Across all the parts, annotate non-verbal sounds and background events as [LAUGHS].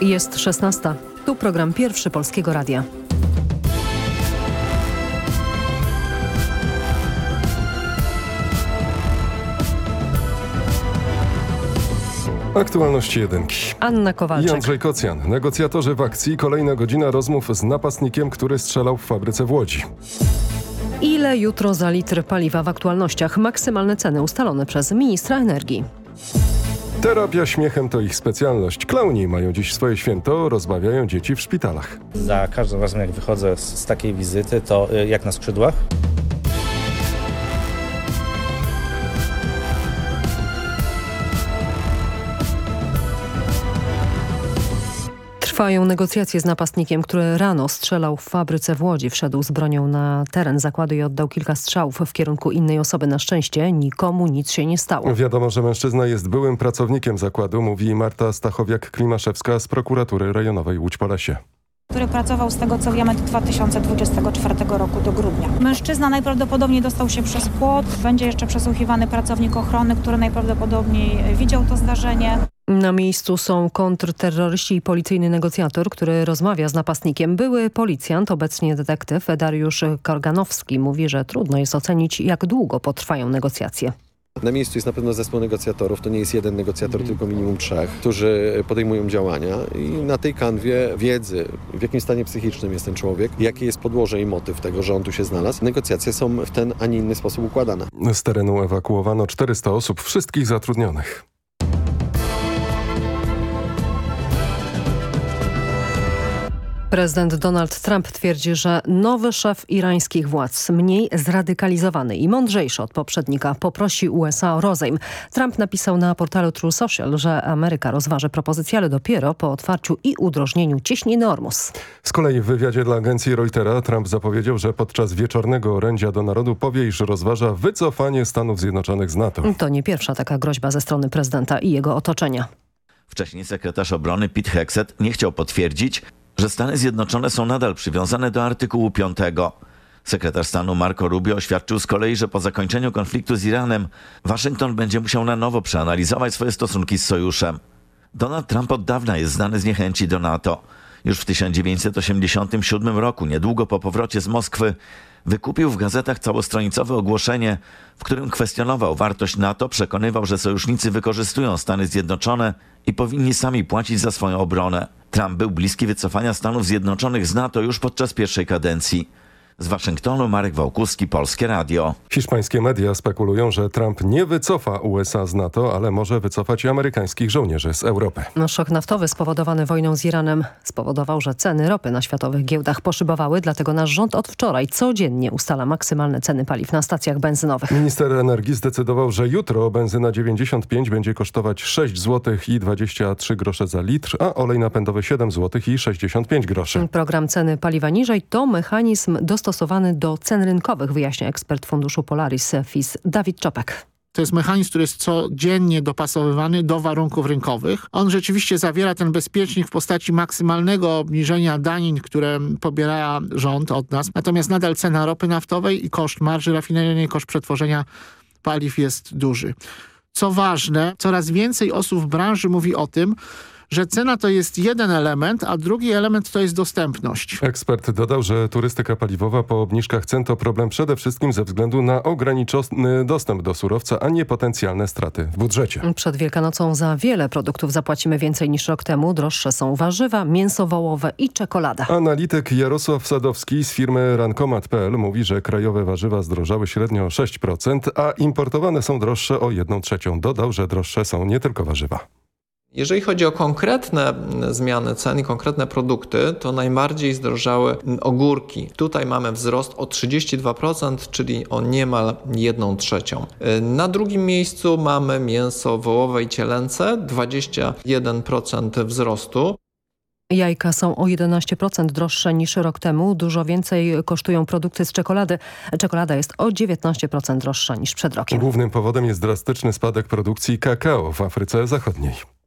Jest 16. Tu program pierwszy Polskiego Radia. Aktualności jedynki. Anna Kowalczyk. Jędrzej Kocjan, negocjatorzy w akcji. Kolejna godzina rozmów z napastnikiem, który strzelał w fabryce w Łodzi. Ile jutro za litr paliwa w aktualnościach? Maksymalne ceny ustalone przez ministra energii. Terapia śmiechem to ich specjalność. Klauni mają dziś swoje święto, rozbawiają dzieci w szpitalach. Za każdym razem jak wychodzę z, z takiej wizyty, to y, jak na skrzydłach. Trwają negocjacje z napastnikiem, który rano strzelał w fabryce w Łodzi. Wszedł z bronią na teren zakładu i oddał kilka strzałów w kierunku innej osoby. Na szczęście nikomu nic się nie stało. Wiadomo, że mężczyzna jest byłym pracownikiem zakładu, mówi Marta Stachowiak-Klimaszewska z prokuratury rejonowej Łódź-Polesie który pracował z tego co wiemy do 2024 roku do grudnia. Mężczyzna najprawdopodobniej dostał się przez płot, będzie jeszcze przesłuchiwany pracownik ochrony, który najprawdopodobniej widział to zdarzenie. Na miejscu są kontrterroryści i policyjny negocjator, który rozmawia z napastnikiem. Były policjant, obecnie detektyw Dariusz Korganowski mówi, że trudno jest ocenić jak długo potrwają negocjacje. Na miejscu jest na pewno zespół negocjatorów, to nie jest jeden negocjator, tylko minimum trzech, którzy podejmują działania i na tej kanwie wiedzy, w jakim stanie psychicznym jest ten człowiek, jakie jest podłoże i motyw tego, że on tu się znalazł, negocjacje są w ten, a nie inny sposób układane. Z terenu ewakuowano 400 osób, wszystkich zatrudnionych. Prezydent Donald Trump twierdzi, że nowy szef irańskich władz, mniej zradykalizowany i mądrzejszy od poprzednika, poprosi USA o rozejm. Trump napisał na portalu True Social, że Ameryka rozważy propozycję, ale dopiero po otwarciu i udrożnieniu cieśniny Ormus. Z kolei w wywiadzie dla agencji Reutera Trump zapowiedział, że podczas wieczornego orędzia do narodu powie, iż rozważa wycofanie Stanów Zjednoczonych z NATO. To nie pierwsza taka groźba ze strony prezydenta i jego otoczenia. Wcześniej sekretarz obrony Pete Hexet nie chciał potwierdzić, że Stany Zjednoczone są nadal przywiązane do artykułu 5. Sekretarz stanu Marco Rubio oświadczył z kolei, że po zakończeniu konfliktu z Iranem Waszyngton będzie musiał na nowo przeanalizować swoje stosunki z sojuszem. Donald Trump od dawna jest znany z niechęci do NATO. Już w 1987 roku, niedługo po powrocie z Moskwy, wykupił w gazetach całostronicowe ogłoszenie, w którym kwestionował wartość NATO, przekonywał, że sojusznicy wykorzystują Stany Zjednoczone i powinni sami płacić za swoją obronę. Trump był bliski wycofania Stanów Zjednoczonych z NATO już podczas pierwszej kadencji. Z Waszyngtonu Marek Wałkuski, Polskie Radio. Hiszpańskie media spekulują, że Trump nie wycofa USA z NATO, ale może wycofać amerykańskich żołnierzy z Europy. No, szok naftowy spowodowany wojną z Iranem spowodował, że ceny ropy na światowych giełdach poszybowały, dlatego nasz rząd od wczoraj codziennie ustala maksymalne ceny paliw na stacjach benzynowych. Minister energii zdecydował, że jutro benzyna 95 będzie kosztować 6 zł i 23 grosze za litr, a olej napędowy 7 zł i 65 groszy. Program ceny paliwa niżej to mechanizm dostosowany dostosowany do cen rynkowych, wyjaśnia ekspert funduszu Polaris FIS Dawid Czopek. To jest mechanizm, który jest codziennie dopasowywany do warunków rynkowych. On rzeczywiście zawiera ten bezpiecznik w postaci maksymalnego obniżenia danin, które pobiera rząd od nas. Natomiast nadal cena ropy naftowej i koszt marży rafineryjnej, koszt przetworzenia paliw jest duży. Co ważne, coraz więcej osób w branży mówi o tym, że cena to jest jeden element, a drugi element to jest dostępność. Ekspert dodał, że turystyka paliwowa po obniżkach cen to problem przede wszystkim ze względu na ograniczony dostęp do surowca, a nie potencjalne straty w budżecie. Przed Wielkanocą za wiele produktów zapłacimy więcej niż rok temu. Droższe są warzywa, mięso wołowe i czekolada. Analityk Jarosław Sadowski z firmy Rankomat.pl mówi, że krajowe warzywa zdrożały średnio o 6%, a importowane są droższe o 1 trzecią. Dodał, że droższe są nie tylko warzywa. Jeżeli chodzi o konkretne zmiany cen i konkretne produkty, to najbardziej zdrożały ogórki. Tutaj mamy wzrost o 32%, czyli o niemal 1 trzecią. Na drugim miejscu mamy mięso wołowe i cielęce, 21% wzrostu. Jajka są o 11% droższe niż rok temu. Dużo więcej kosztują produkty z czekolady. Czekolada jest o 19% droższa niż przed rokiem. Głównym powodem jest drastyczny spadek produkcji kakao w Afryce Zachodniej.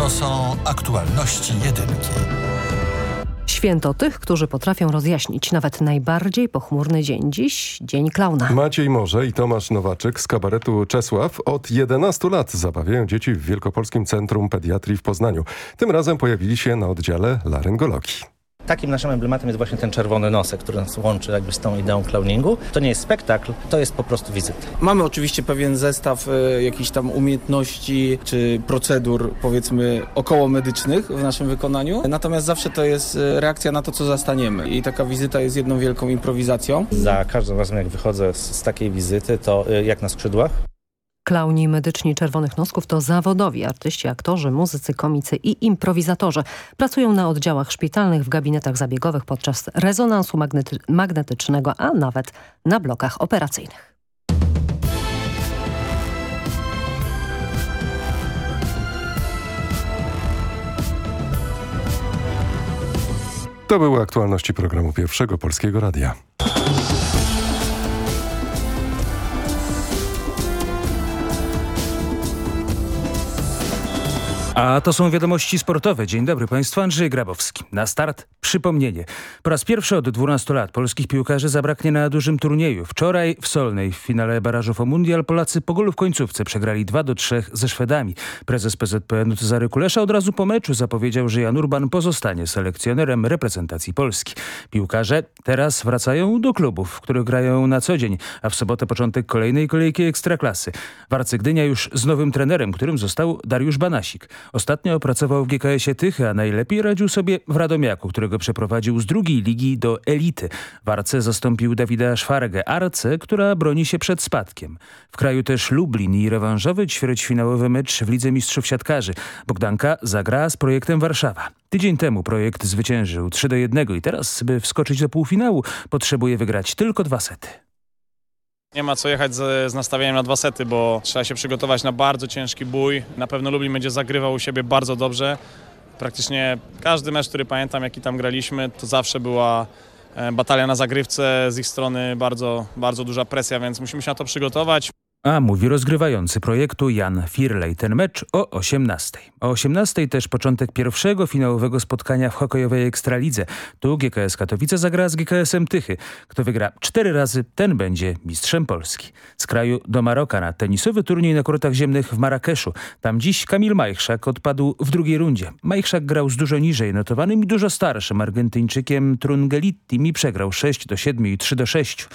To są aktualności jedynki. Święto tych, którzy potrafią rozjaśnić nawet najbardziej pochmurny dzień. Dziś Dzień Klauna. Maciej Morze i Tomasz Nowaczyk z kabaretu Czesław od 11 lat zabawiają dzieci w Wielkopolskim Centrum Pediatrii w Poznaniu. Tym razem pojawili się na oddziale laryngologii. Takim naszym emblematem jest właśnie ten czerwony nosek, który nas łączy jakby z tą ideą clowningu. To nie jest spektakl, to jest po prostu wizyta. Mamy oczywiście pewien zestaw e, jakichś tam umiejętności czy procedur powiedzmy około medycznych w naszym wykonaniu. Natomiast zawsze to jest e, reakcja na to, co zastaniemy. I taka wizyta jest jedną wielką improwizacją. Za każdym razem jak wychodzę z, z takiej wizyty, to y, jak na skrzydłach. Klauni medyczni Czerwonych Nosków to zawodowi artyści, aktorzy, muzycy, komicy i improwizatorzy. Pracują na oddziałach szpitalnych, w gabinetach zabiegowych podczas rezonansu magnety magnetycznego, a nawet na blokach operacyjnych. To były aktualności programu Pierwszego Polskiego Radia. A to są wiadomości sportowe. Dzień dobry Państwu, Andrzej Grabowski. Na start przypomnienie. Po raz pierwszy od 12 lat polskich piłkarzy zabraknie na dużym turnieju. Wczoraj w Solnej w finale barażów o Mundial Polacy po golu w końcówce przegrali 2 do 3 ze Szwedami. Prezes PZPN Cezary Kulesza od razu po meczu zapowiedział, że Jan Urban pozostanie selekcjonerem reprezentacji Polski. Piłkarze teraz wracają do klubów, w których grają na co dzień, a w sobotę początek kolejnej kolejki Ekstraklasy. Warcy Gdynia już z nowym trenerem, którym został Dariusz Banasik. Ostatnio pracował w GKS-ie Tychy, a najlepiej radził sobie w Radomiaku, którego przeprowadził z drugiej ligi do elity. W Arce zastąpił Dawida Szwargę, Arce, która broni się przed spadkiem. W kraju też Lublin i rewanżowy ćwierćfinałowy mecz w Lidze Mistrzów Siatkarzy. Bogdanka zagra z projektem Warszawa. Tydzień temu projekt zwyciężył 3 do 1 i teraz, by wskoczyć do półfinału, potrzebuje wygrać tylko dwa sety. Nie ma co jechać z, z, nastawieniem na dwa sety, bo trzeba się przygotować na bardzo ciężki bój. Na pewno Lublin będzie zagrywał u siebie bardzo dobrze. Praktycznie każdy mecz, który pamiętam, jaki tam graliśmy, to zawsze była batalia na zagrywce, z ich strony bardzo, bardzo duża presja, więc musimy się na to przygotować. A mówi rozgrywający projektu Jan Firlej. Ten mecz o 18. O 18 też początek pierwszego finałowego spotkania w hokejowej Ekstralidze. Tu GKS Katowice zagra z GKS-em Tychy. Kto wygra cztery razy, ten będzie mistrzem Polski. Z kraju do Maroka na tenisowy turniej na kortach ziemnych w Marrakeszu. Tam dziś Kamil Majchrzak odpadł w drugiej rundzie. Majchrzak grał z dużo niżej notowanym i dużo starszym Argentyńczykiem Trungelittim i przegrał 6 do 7 i 3 do 6.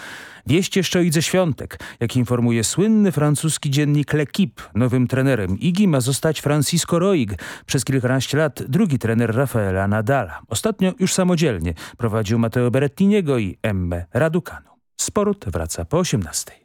Wieść jeszcze o Idze Świątek. Jak informuje słynny francuski dziennik L'Equipe, nowym trenerem Igi ma zostać Francisco Roig. Przez kilkanaście lat drugi trener Rafaela Nadala. Ostatnio już samodzielnie prowadził Matteo Berettiniego i Emme Raducanu. Sport wraca po 18.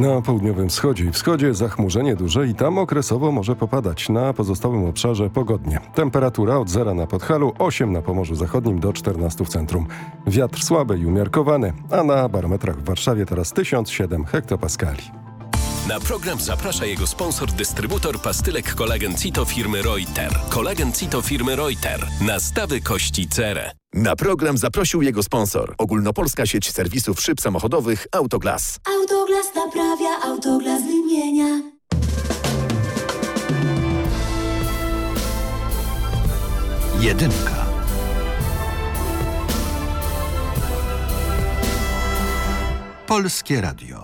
Na południowym wschodzie i wschodzie zachmurzenie duże i tam okresowo może popadać. Na pozostałym obszarze pogodnie. Temperatura od zera na Podhalu, 8 na Pomorzu Zachodnim do 14 w centrum. Wiatr słaby i umiarkowany, a na barometrach w Warszawie teraz 1007 hektopaskali. Na program zaprasza jego sponsor, dystrybutor pastylek kolagen Cito firmy Reuter. Kolagen Cito firmy Reuter. Nastawy kości cerę. Na program zaprosił jego sponsor. Ogólnopolska sieć serwisów szyb samochodowych Autoglas. Autoglas naprawia, Autoglas wymienia. Jedynka. Polskie Radio.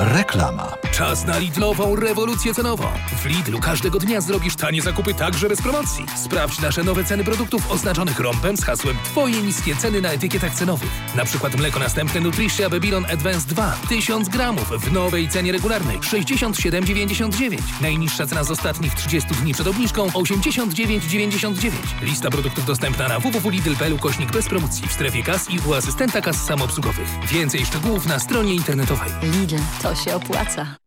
Reklama. Czas na Lidlową rewolucję cenową. W Lidlu każdego dnia zrobisz tanie zakupy także bez promocji. Sprawdź nasze nowe ceny produktów oznaczonych rąbem z hasłem Twoje niskie ceny na etykietach cenowych. Na przykład mleko następne Nutricia Babylon Advance 2 1000 gramów w nowej cenie regularnej 67,99. Najniższa cena z ostatnich 30 dni przed obniżką 89,99. Lista produktów dostępna na www.lidl.pl kośnik bez promocji w strefie kas i u asystenta kas samoobsługowych. Więcej szczegółów na stronie internetowej. Lidl, to się opłaca.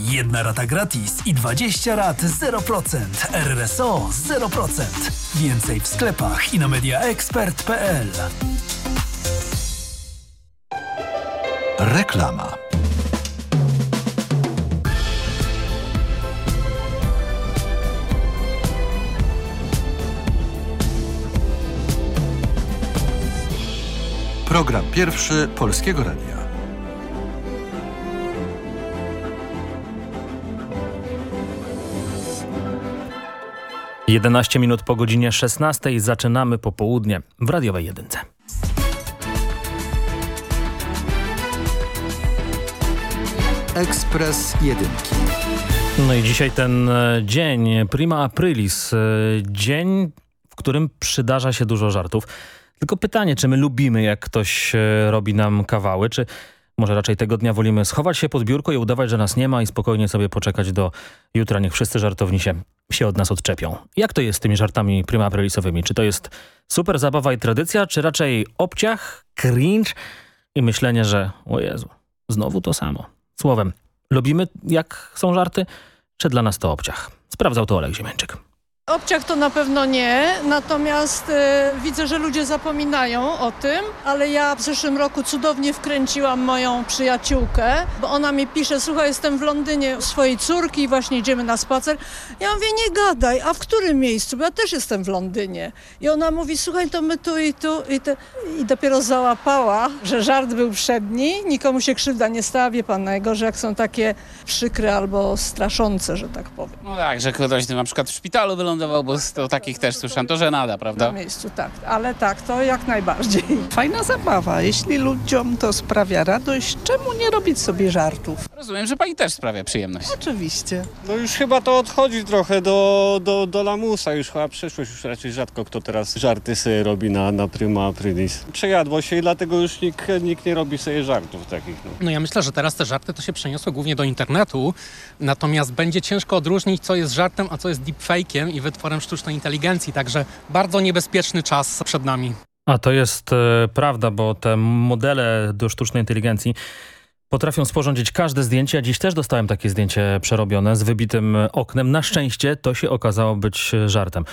Jedna rata gratis i 20 rat 0%. RSO 0%. Więcej w sklepach i na mediaexpert.pl. Reklama. Program pierwszy Polskiego Radia. Jedenaście minut po godzinie 16 zaczynamy popołudnie w radiowej jedynce. Ekspres Jedynki. No i dzisiaj ten e, dzień, prima aprilis, e, dzień, w którym przydarza się dużo żartów. Tylko pytanie, czy my lubimy, jak ktoś e, robi nam kawały, czy może raczej tego dnia wolimy schować się pod biurko i udawać, że nas nie ma i spokojnie sobie poczekać do jutra, niech wszyscy żartowni się, się od nas odczepią. Jak to jest z tymi żartami prima aprilisowymi? Czy to jest super zabawa i tradycja, czy raczej obciach, cringe i myślenie, że o Jezu, znowu to samo. Słowem, lubimy jak są żarty, czy dla nas to obciach? Sprawdzał to Olek Ziemieńczyk. Obciach to na pewno nie, natomiast e, widzę, że ludzie zapominają o tym, ale ja w zeszłym roku cudownie wkręciłam moją przyjaciółkę, bo ona mi pisze, słuchaj, jestem w Londynie u swojej córki i właśnie idziemy na spacer. Ja mówię, nie gadaj, a w którym miejscu? Bo ja też jestem w Londynie. I ona mówi, słuchaj, to my tu i tu i, te... i dopiero załapała, że żart był przedni, nikomu się krzywda nie stała, wie pan, najgorzej jak są takie przykre albo straszące, że tak powiem. No tak, że ktoś na przykład w szpitalu wylądował, bo z to takich też słyszałem, to żenada, prawda? Na miejscu, tak, ale tak, to jak najbardziej. Fajna zabawa. Jeśli ludziom to sprawia radość, czemu nie robić sobie żartów? Rozumiem, że pani też sprawia przyjemność. Oczywiście. No już chyba to odchodzi trochę do, do, do lamusa, już chyba przeszłość, już raczej rzadko kto teraz żarty sobie robi na, na prima aprilis. Przejadło się i dlatego już nikt, nikt nie robi sobie żartów takich. No. no ja myślę, że teraz te żarty to się przeniosły głównie do internetu, natomiast będzie ciężko odróżnić, co jest żartem, a co jest deepfake'iem i wytworem sztucznej inteligencji, także bardzo niebezpieczny czas przed nami. A to jest e, prawda, bo te modele do sztucznej inteligencji potrafią sporządzić każde zdjęcie. Ja dziś też dostałem takie zdjęcie przerobione z wybitym oknem. Na szczęście to się okazało być żartem.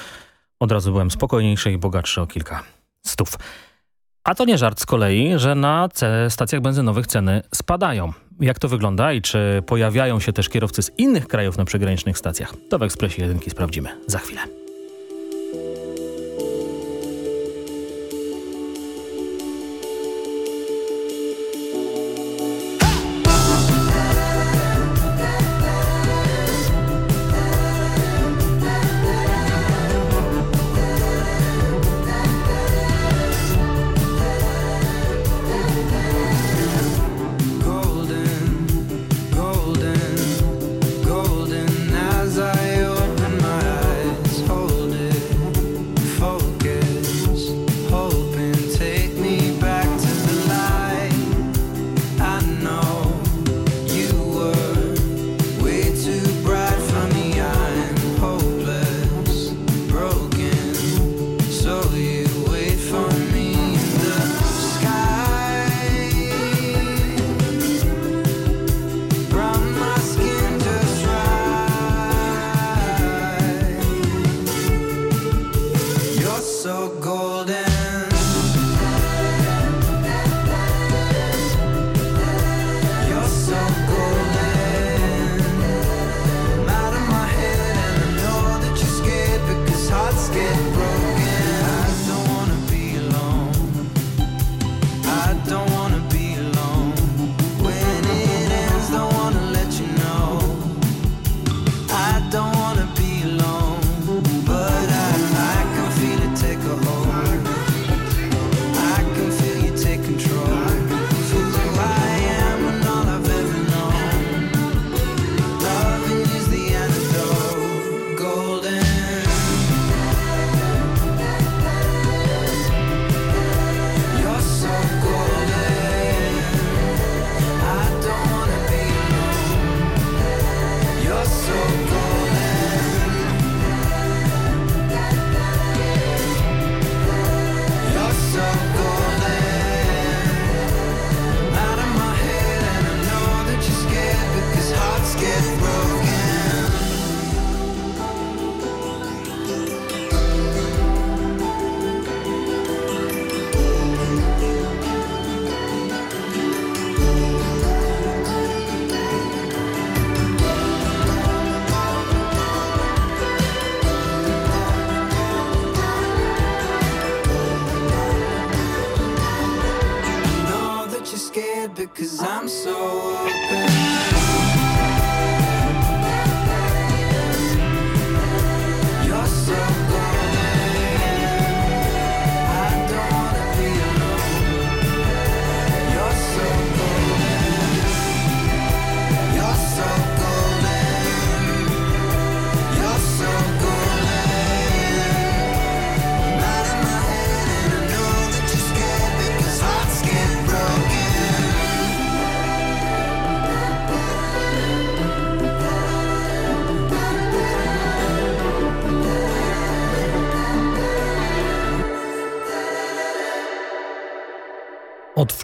Od razu byłem spokojniejszy i bogatszy o kilka stów. A to nie żart z kolei, że na stacjach benzynowych ceny spadają. Jak to wygląda i czy pojawiają się też kierowcy z innych krajów na przygranicznych stacjach? To w Ekspresie Jedynki sprawdzimy za chwilę.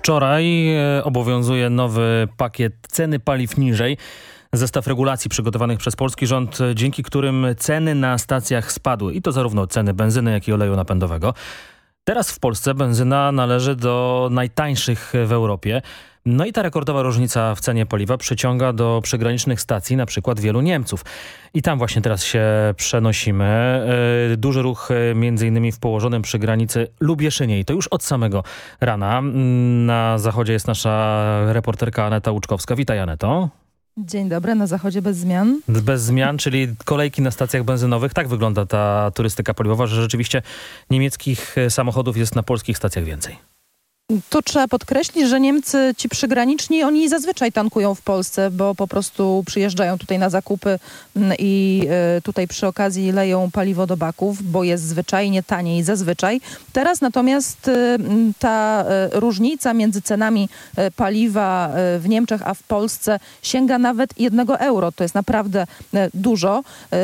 Wczoraj e, obowiązuje nowy pakiet ceny paliw niżej. Zestaw regulacji przygotowanych przez polski rząd, e, dzięki którym ceny na stacjach spadły. I to zarówno ceny benzyny, jak i oleju napędowego. Teraz w Polsce benzyna należy do najtańszych w Europie. No i ta rekordowa różnica w cenie paliwa przyciąga do przygranicznych stacji na przykład wielu Niemców. I tam właśnie teraz się przenosimy. E, Duży ruch e, między innymi w położonym przy granicy Lubieszynie i to już od samego rana. Mm, Na zachodzie jest nasza reporterka Aneta Łuczkowska. Witaj Aneto. Dzień dobry, na zachodzie bez zmian. Bez zmian, czyli kolejki na stacjach benzynowych. Tak wygląda ta turystyka paliwowa, że rzeczywiście niemieckich e, samochodów jest na polskich stacjach więcej. Tu trzeba podkreślić, że Niemcy, ci przygraniczni, oni zazwyczaj tankują w Polsce, bo po prostu przyjeżdżają tutaj na zakupy mm, i e, tutaj przy okazji leją paliwo do baków, bo jest zwyczajnie taniej zazwyczaj. Teraz natomiast e, ta e, różnica między cenami paliwa w Niemczech a w Polsce sięga nawet jednego euro. To jest naprawdę dużo,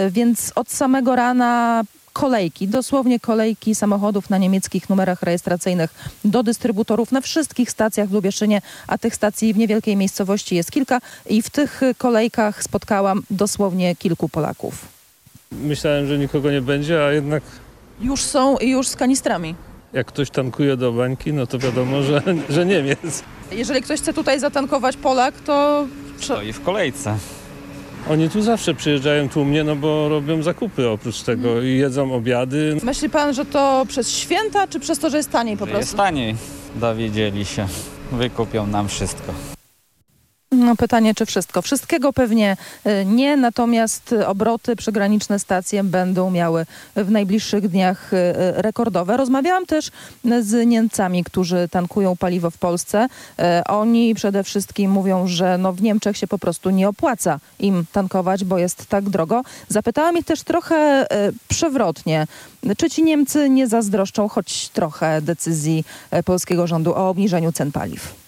więc od samego rana kolejki, dosłownie kolejki samochodów na niemieckich numerach rejestracyjnych do dystrybutorów na wszystkich stacjach w Lubieszynie, a tych stacji w niewielkiej miejscowości jest kilka i w tych kolejkach spotkałam dosłownie kilku Polaków. Myślałem, że nikogo nie będzie, a jednak Już są i już z kanistrami. jak ktoś tankuje do bańki, no to wiadomo, że, że Niemiec. Jeżeli ktoś chce tutaj zatankować Polak, to Stoi w kolejce. Oni tu zawsze przyjeżdżają tłumnie, no bo robią zakupy oprócz tego i jedzą obiady. myśli pan, że to przez święta, czy przez to, że jest taniej po prostu? taniej, dowiedzieli się. Wykupią nam wszystko. No pytanie, czy wszystko? Wszystkiego pewnie y, nie, natomiast obroty przygraniczne stacje będą miały w najbliższych dniach y, y, rekordowe. Rozmawiałam też z Niemcami, którzy tankują paliwo w Polsce. Oni przede wszystkim mówią, że no w Niemczech się po prostu nie opłaca im tankować, bo jest tak drogo. Zapytałam ich też trochę przewrotnie, czy ci Niemcy nie zazdroszczą choć trochę decyzji polskiego rządu o obniżeniu cen paliw.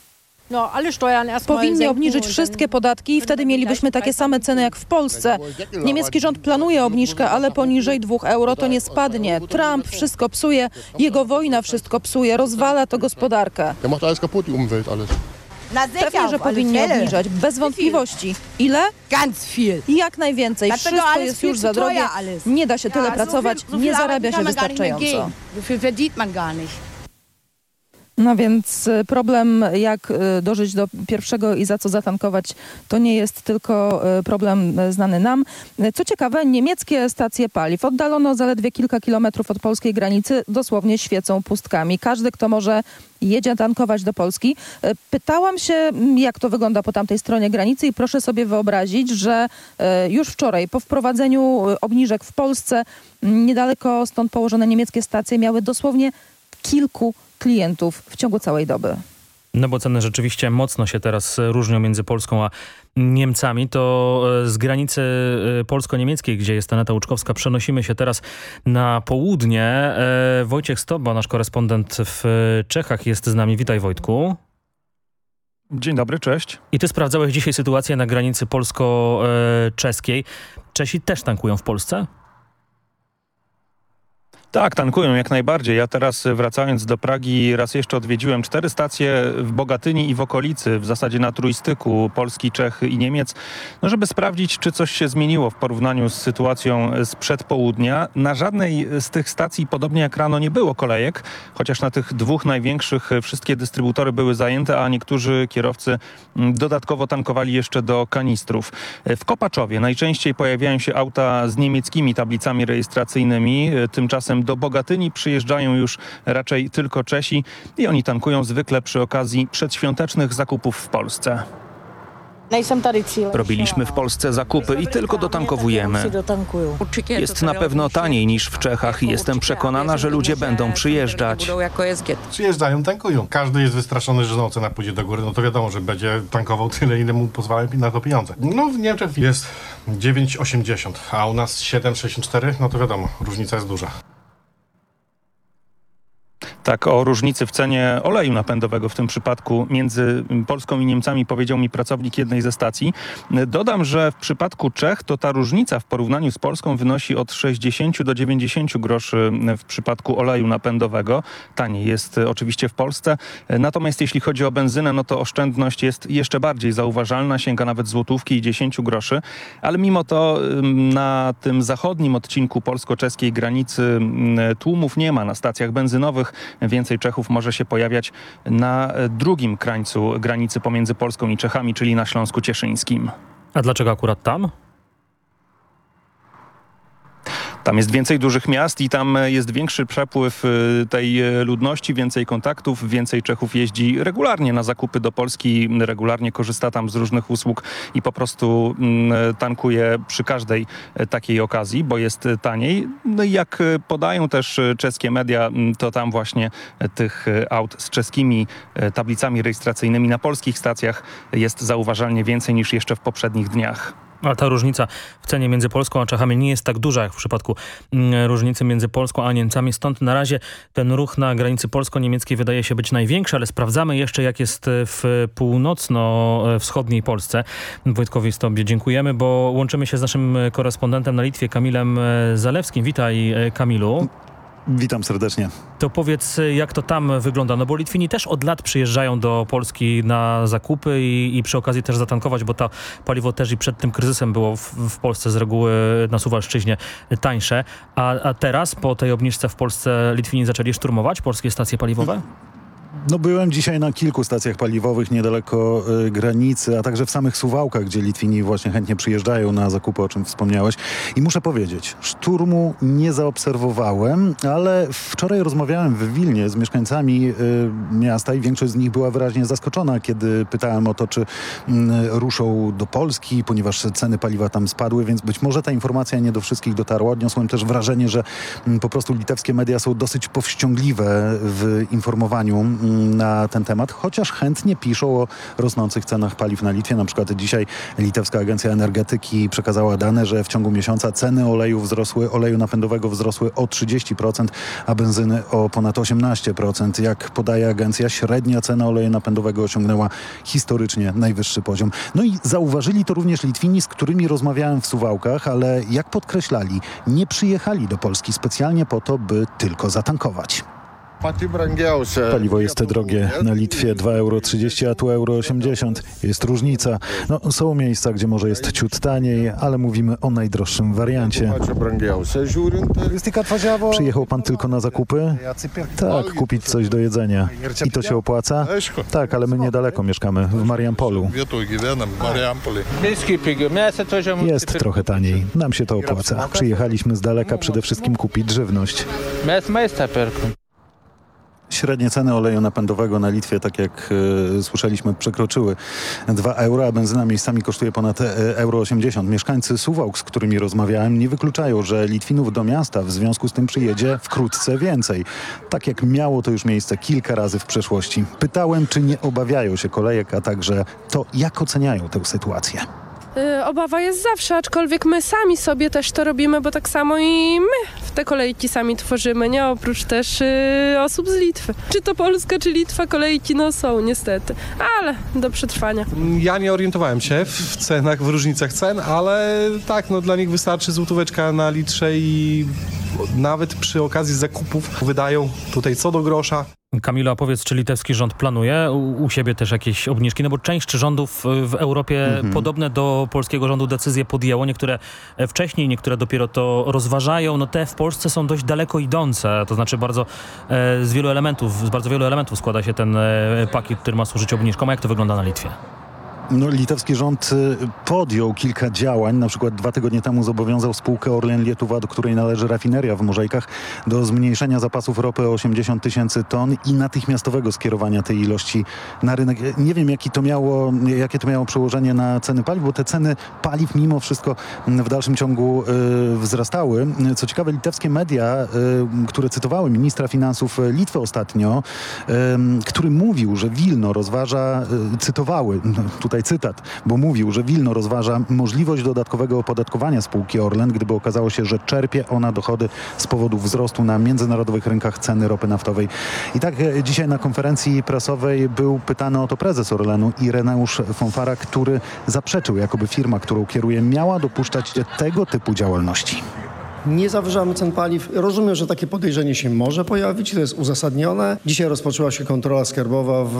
No, Steuern erstmal Powinni obniżyć wszystkie podatki i wtedy mielibyśmy takie same ceny jak w Polsce. Niemiecki rząd planuje obniżkę, ale poniżej 2 euro to nie spadnie. Trump wszystko psuje, jego wojna wszystko psuje, rozwala to gospodarkę. Der macht alles kaputt, die Umwelt, alles. Na sicher, Pewnie, że powinni obniżać, bez wątpliwości. Ile? Ganz viel. Jak najwięcej. Wszystko jest już za drogie. Nie da się tyle pracować, nie zarabia się wystarczająco. gehen. So viel verdient man gar nicht. No więc y, problem, jak y, dożyć do pierwszego i za co zatankować, to nie jest tylko y, problem znany nam. Co ciekawe, niemieckie stacje paliw oddalono zaledwie kilka kilometrów od polskiej granicy, dosłownie świecą pustkami. Każdy, kto może jedzie tankować do Polski. Pytałam się, jak to wygląda po tamtej stronie granicy i proszę sobie wyobrazić, że już wczoraj po wprowadzeniu obniżek w Polsce niedaleko stąd położone niemieckie stacje miały dosłownie kilku klientów w ciągu całej doby. No bo ceny rzeczywiście mocno się teraz różnią między Polską a Niemcami. To e, z granicy e, polsko-niemieckiej, gdzie jest Aneta Łuczkowska, przenosimy się teraz na południe. E, Wojciech Stoba, nasz korespondent w Czechach jest z nami. Witaj Wojtku. Dzień dobry, cześć. I ty sprawdzałeś dzisiaj sytuację na granicy polsko-czeskiej. Czesi też tankują w Polsce? Tak, tankują jak najbardziej. Ja teraz e, wracając do Pragi raz jeszcze odwiedziłem cztery stacje w Bogatyni i w okolicy, w zasadzie na trójstyku Polski, Czech i Niemiec, no żeby sprawdzić, czy coś się zmieniło w porównaniu z sytuacją sprzed południa. Na żadnej z tych stacji, podobnie jak rano, nie było kolejek, chociaż na tych dwóch największych wszystkie dystrybutory były zajęte, a niektórzy kierowcy mm, dodatkowo tankowali jeszcze do kanistrów. W Kopaczowie najczęściej pojawiają się auta z niemieckimi tablicami rejestracyjnymi, tymczasem do Bogatyni przyjeżdżają już raczej tylko Czesi i oni tankują zwykle przy okazji przedświątecznych zakupów w Polsce. Robiliśmy w Polsce zakupy i tylko dotankowujemy. Jest na pewno taniej niż w Czechach i jestem przekonana, że ludzie będą przyjeżdżać. Przyjeżdżają, tankują. Każdy jest wystraszony, że znowu cena pójdzie do góry. No to wiadomo, że będzie tankował tyle, ile mu pozwalają na to pieniądze. No w Niemczech jest 9,80, a u nas 7,64. No to wiadomo, różnica jest duża. Tak, o różnicy w cenie oleju napędowego w tym przypadku między Polską i Niemcami powiedział mi pracownik jednej ze stacji. Dodam, że w przypadku Czech to ta różnica w porównaniu z Polską wynosi od 60 do 90 groszy w przypadku oleju napędowego. Taniej jest oczywiście w Polsce. Natomiast jeśli chodzi o benzynę, no to oszczędność jest jeszcze bardziej zauważalna, sięga nawet złotówki i 10 groszy. Ale mimo to na tym zachodnim odcinku polsko-czeskiej granicy tłumów nie ma na stacjach benzynowych. Więcej Czechów może się pojawiać na drugim krańcu granicy pomiędzy Polską i Czechami, czyli na Śląsku Cieszyńskim. A dlaczego akurat tam? Tam jest więcej dużych miast i tam jest większy przepływ tej ludności, więcej kontaktów, więcej Czechów jeździ regularnie na zakupy do Polski, regularnie korzysta tam z różnych usług i po prostu tankuje przy każdej takiej okazji, bo jest taniej. No i jak podają też czeskie media, to tam właśnie tych aut z czeskimi tablicami rejestracyjnymi na polskich stacjach jest zauważalnie więcej niż jeszcze w poprzednich dniach. Ale ta różnica w cenie między Polską a Czechami nie jest tak duża jak w przypadku mm, różnicy między Polską a Niemcami. Stąd na razie ten ruch na granicy polsko-niemieckiej wydaje się być największy, ale sprawdzamy jeszcze jak jest w północno-wschodniej Polsce. Wojtkowi Stobie dziękujemy, bo łączymy się z naszym korespondentem na Litwie Kamilem Zalewskim. Witaj Kamilu. Witam serdecznie. To powiedz, jak to tam wygląda, no bo Litwini też od lat przyjeżdżają do Polski na zakupy i, i przy okazji też zatankować, bo to paliwo też i przed tym kryzysem było w, w Polsce z reguły na Suwalszczyźnie tańsze. A, a teraz po tej obniżce w Polsce Litwini zaczęli szturmować polskie stacje paliwowe? No byłem dzisiaj na kilku stacjach paliwowych niedaleko y, granicy, a także w samych Suwałkach, gdzie Litwini właśnie chętnie przyjeżdżają na zakupy, o czym wspomniałeś. I muszę powiedzieć, szturmu nie zaobserwowałem, ale wczoraj rozmawiałem w Wilnie z mieszkańcami y, miasta i większość z nich była wyraźnie zaskoczona, kiedy pytałem o to, czy y, ruszą do Polski, ponieważ ceny paliwa tam spadły, więc być może ta informacja nie do wszystkich dotarła. Odniosłem też wrażenie, że po prostu litewskie media są dosyć powściągliwe w informowaniu na ten temat, chociaż chętnie piszą o rosnących cenach paliw na Litwie. Na przykład dzisiaj Litewska Agencja Energetyki przekazała dane, że w ciągu miesiąca ceny oleju wzrosły, oleju napędowego wzrosły o 30%, a benzyny o ponad 18%. Jak podaje agencja, średnia cena oleju napędowego osiągnęła historycznie najwyższy poziom. No i zauważyli to również Litwini, z którymi rozmawiałem w Suwałkach, ale jak podkreślali, nie przyjechali do Polski specjalnie po to, by tylko zatankować. Paliwo jest drogie. Na Litwie 2,30 euro, a tu euro 80. Jest różnica. No, są miejsca, gdzie może jest ciut taniej, ale mówimy o najdroższym wariancie. Przyjechał pan tylko na zakupy? Tak, kupić coś do jedzenia. I to się opłaca? Tak, ale my niedaleko mieszkamy, w Mariampolu. Jest trochę taniej. Nam się to opłaca. Przyjechaliśmy z daleka przede wszystkim kupić żywność. Średnie ceny oleju napędowego na Litwie, tak jak y, słyszeliśmy, przekroczyły 2 euro, a benzyna miejscami kosztuje ponad e, euro 80. Mieszkańcy Suwałk, z którymi rozmawiałem, nie wykluczają, że Litwinów do miasta w związku z tym przyjedzie wkrótce więcej. Tak jak miało to już miejsce kilka razy w przeszłości. Pytałem, czy nie obawiają się kolejek, a także to, jak oceniają tę sytuację. Obawa jest zawsze, aczkolwiek my sami sobie też to robimy, bo tak samo i my w te kolejki sami tworzymy, nie? Oprócz też y, osób z Litwy. Czy to Polska, czy Litwa, kolejki no są niestety, ale do przetrwania. Ja nie orientowałem się w cenach, w różnicach cen, ale tak, no dla nich wystarczy złotóweczka na litrze i nawet przy okazji zakupów wydają tutaj co do grosza. Kamilo, a powiedz, czy litewski rząd planuje u, u siebie też jakieś obniżki? No bo część rządów w Europie mhm. podobne do polskiego rządu decyzje podjęło. Niektóre wcześniej, niektóre dopiero to rozważają. No te w Polsce są dość daleko idące. To znaczy bardzo e, z wielu elementów, z bardzo wielu elementów składa się ten e, pakiet, który ma służyć obniżkom. A jak to wygląda na Litwie? No, litewski rząd y, podjął kilka działań. Na przykład dwa tygodnie temu zobowiązał spółkę Orlen Lietuwa, do której należy rafineria w Morzejkach, do zmniejszenia zapasów ropy o 80 tysięcy ton i natychmiastowego skierowania tej ilości na rynek. Nie wiem, jaki to miało, jakie to miało przełożenie na ceny paliw, bo te ceny paliw mimo wszystko w dalszym ciągu y, wzrastały. Co ciekawe, litewskie media, y, które cytowały ministra finansów Litwy ostatnio, który mówił, że Wilno rozważa, cytowały, no, tutaj cytat, bo mówił, że Wilno rozważa możliwość dodatkowego opodatkowania spółki Orlen, gdyby okazało się, że czerpie ona dochody z powodu wzrostu na międzynarodowych rynkach ceny ropy naftowej. I tak e, dzisiaj na konferencji prasowej był pytany o to prezes Orlenu Ireneusz Fonfara, który zaprzeczył, jakoby firma, którą kieruje, miała dopuszczać tego typu działalności. Nie zawyżamy cen paliw. Rozumiem, że takie podejrzenie się może pojawić, to jest uzasadnione. Dzisiaj rozpoczęła się kontrola skarbowa w,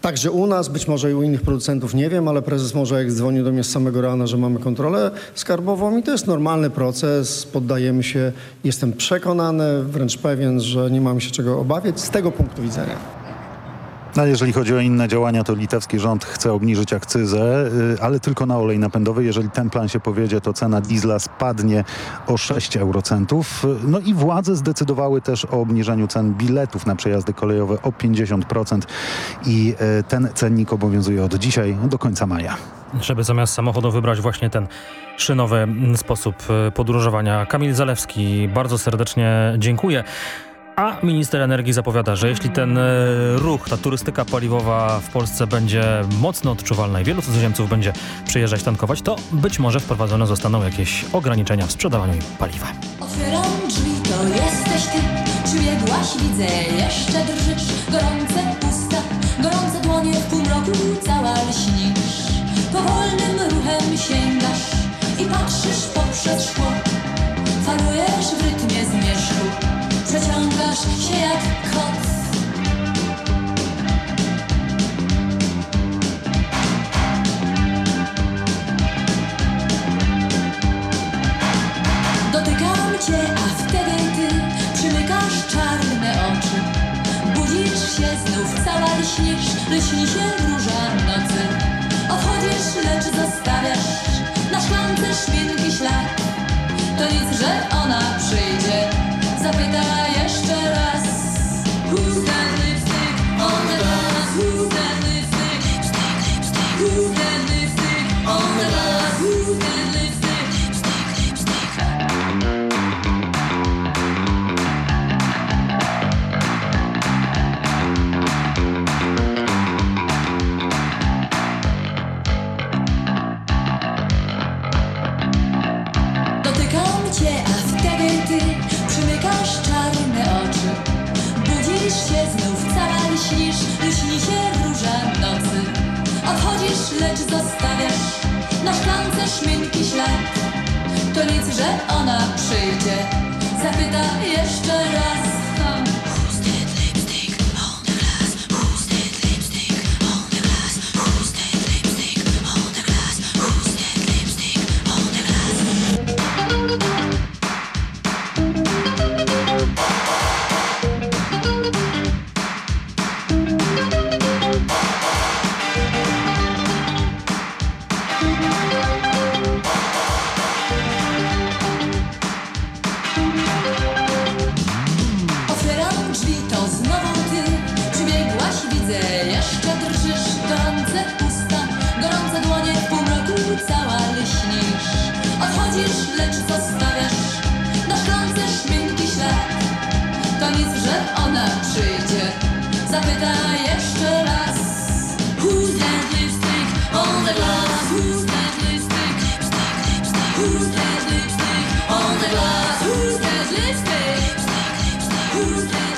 także u nas, być może i u innych producentów, nie wiem, ale prezes może jak dzwonił do mnie z samego rana, że mamy kontrolę skarbową i to jest normalny proces, poddajemy się. Jestem przekonany, wręcz pewien, że nie mamy się czego obawiać z tego punktu widzenia. No, jeżeli chodzi o inne działania, to litewski rząd chce obniżyć akcyzę, y, ale tylko na olej napędowy. Jeżeli ten plan się powiedzie, to cena diesla spadnie o 6 eurocentów. Y, No i władze zdecydowały też o obniżeniu cen biletów na przejazdy kolejowe o 50% i y, ten cennik obowiązuje od dzisiaj do końca maja. Żeby zamiast samochodu wybrać właśnie ten szynowy sposób podróżowania. Kamil Zalewski, bardzo serdecznie dziękuję. A minister energii zapowiada, że jeśli ten e, ruch, ta turystyka paliwowa w Polsce będzie mocno odczuwalna i wielu cudzoziemców będzie przyjeżdżać tankować, to być może wprowadzone zostaną jakieś ograniczenia w sprzedawaniu im paliwa. Otwieram drzwi, to jesteś ty. Przybiegłaś, widzę, jeszcze drżysz Gorące usta, gorące dłonie W półmroku cała lśnisz. Powolnym ruchem sięgasz I patrzysz poprzez szkło Przeciągasz się jak kot Dotykam cię, a wtedy ty przymykasz czarne oczy. Budzisz się znów, cała lśnisz, lśni się To nic, ona przyjdzie Zapyta jeszcze raz Who's that lipstick on the glass? Who's that lipstick? Who's that lipstick on the glass? Who's that lipstick? Who's that?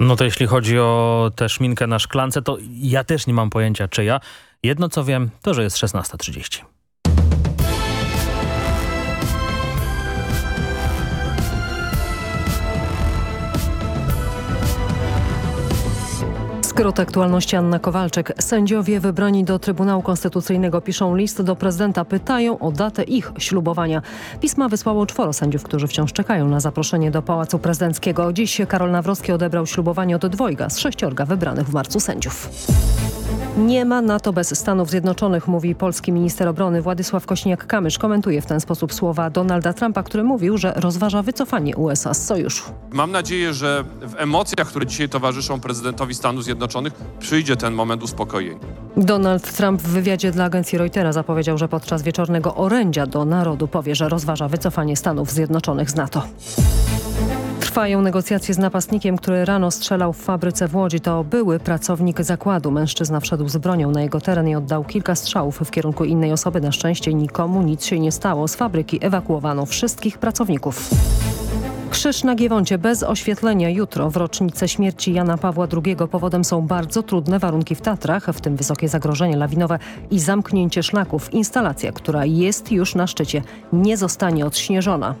No to jeśli chodzi o tę szminkę na szklance, to ja też nie mam pojęcia czyja. Jedno co wiem, to że jest 16.30. Skrót aktualności Anna Kowalczyk. Sędziowie wybrani do Trybunału Konstytucyjnego piszą list do prezydenta, pytają o datę ich ślubowania. Pisma wysłało czworo sędziów, którzy wciąż czekają na zaproszenie do Pałacu Prezydenckiego. Dziś Karol Nawrocki odebrał ślubowanie od dwojga z sześciorga wybranych w marcu sędziów. Nie ma NATO bez Stanów Zjednoczonych, mówi polski minister obrony Władysław Kośniak-Kamysz. Komentuje w ten sposób słowa Donalda Trumpa, który mówił, że rozważa wycofanie USA z sojuszu. Mam nadzieję, że w emocjach, które dzisiaj towarzyszą prezydentowi Stanów Zjednoczonych, przyjdzie ten moment uspokojenia. Donald Trump w wywiadzie dla agencji Reutera zapowiedział, że podczas wieczornego orędzia do narodu powie, że rozważa wycofanie Stanów Zjednoczonych z NATO. Trwają negocjacje z napastnikiem, który rano strzelał w fabryce w Łodzi. To były pracownik zakładu. Mężczyzna wszedł z bronią na jego teren i oddał kilka strzałów w kierunku innej osoby. Na szczęście nikomu nic się nie stało. Z fabryki ewakuowano wszystkich pracowników. Krzyż na Giewoncie bez oświetlenia jutro w rocznicę śmierci Jana Pawła II. Powodem są bardzo trudne warunki w Tatrach, w tym wysokie zagrożenie lawinowe i zamknięcie szlaków. Instalacja, która jest już na szczycie, nie zostanie odśnieżona.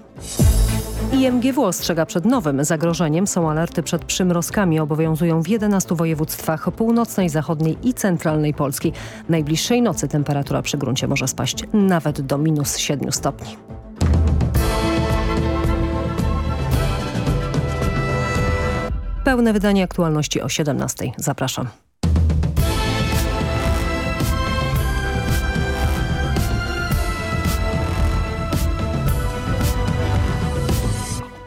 IMGW ostrzega przed nowym zagrożeniem. Są alerty przed przymrozkami. Obowiązują w 11 województwach północnej, zachodniej i centralnej Polski. Najbliższej nocy temperatura przy gruncie może spaść nawet do minus 7 stopni. Pełne wydanie aktualności o 17. Zapraszam.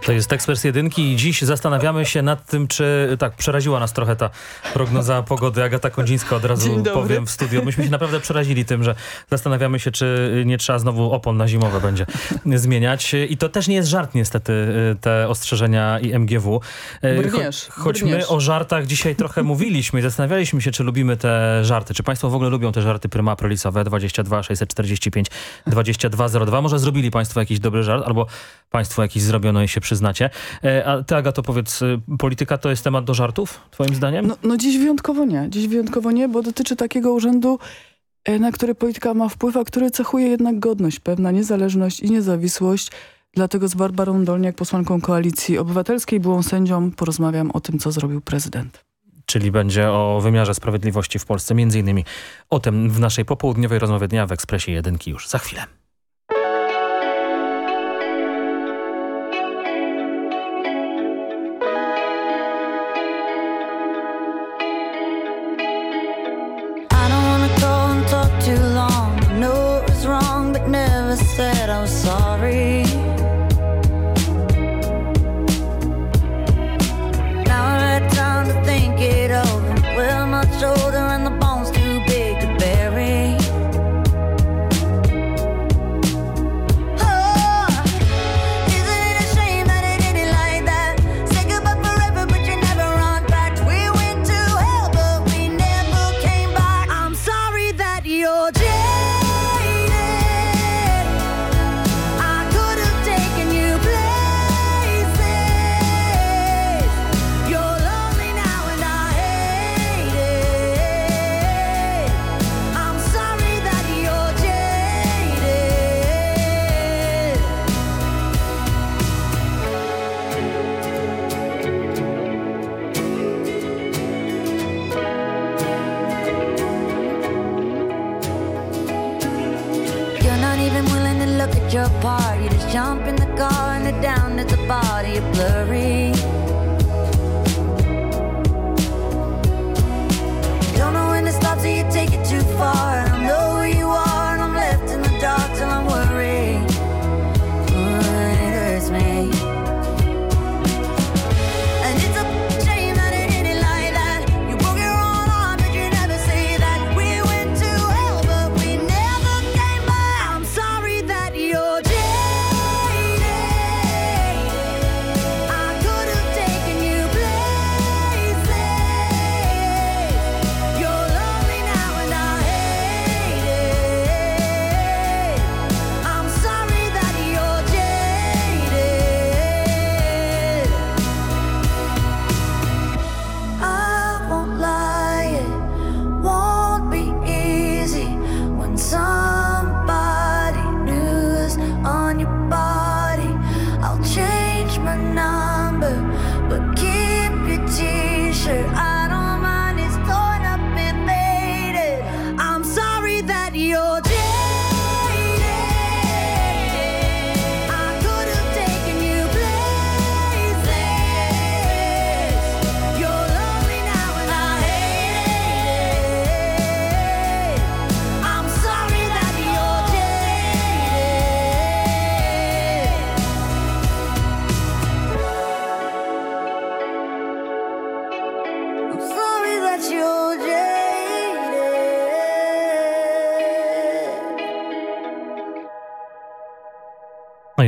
To jest ekspres jedynki i dziś zastanawiamy się nad tym, czy tak przeraziła nas trochę ta prognoza pogody. Agata Kondzińska od razu powiem w studiu. Myśmy się naprawdę przerazili tym, że zastanawiamy się, czy nie trzeba znowu opon na zimowe będzie zmieniać. I to też nie jest żart niestety, te ostrzeżenia i MGW. Brniesz, Cho choć brniesz. my o żartach dzisiaj trochę mówiliśmy i zastanawialiśmy się, czy lubimy te żarty. Czy państwo w ogóle lubią te żarty pryma prolisowe 22 645 2202? Może zrobili państwo jakiś dobry żart, albo państwo jakiś zrobiono i się przyznacie. E, A ty, Agato, powiedz, y, polityka to jest temat do żartów, twoim zdaniem? No, no dziś wyjątkowo nie. Dziś wyjątkowo nie, bo dotyczy takiego urzędu, e, na który polityka ma wpływ, a który cechuje jednak godność, pewna niezależność i niezawisłość. Dlatego z Barbarą Dolniak, posłanką Koalicji Obywatelskiej, byłą sędzią, porozmawiam o tym, co zrobił prezydent. Czyli będzie o wymiarze sprawiedliwości w Polsce. Między innymi o tym w naszej popołudniowej rozmowie dnia w Ekspresie Jedynki już za chwilę.